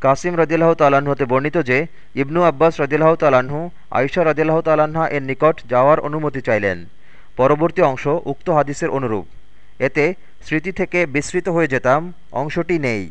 কাসিম রদিল্লাহ তাল্লাহ্ন হতে বর্ণিত যে, ইবনু আব্বাস রদিল্লাহ তালাহু আয়সা রদিল্লাহ তালাহা এর নিকট যাওয়ার অনুমতি চাইলেন। পরবর্তী অংশ উক্ত হাদিসের অনুরূপ। এতে স্মৃতি থেকে বিস্মৃত হয়ে যেতাম, অংশটি নেই।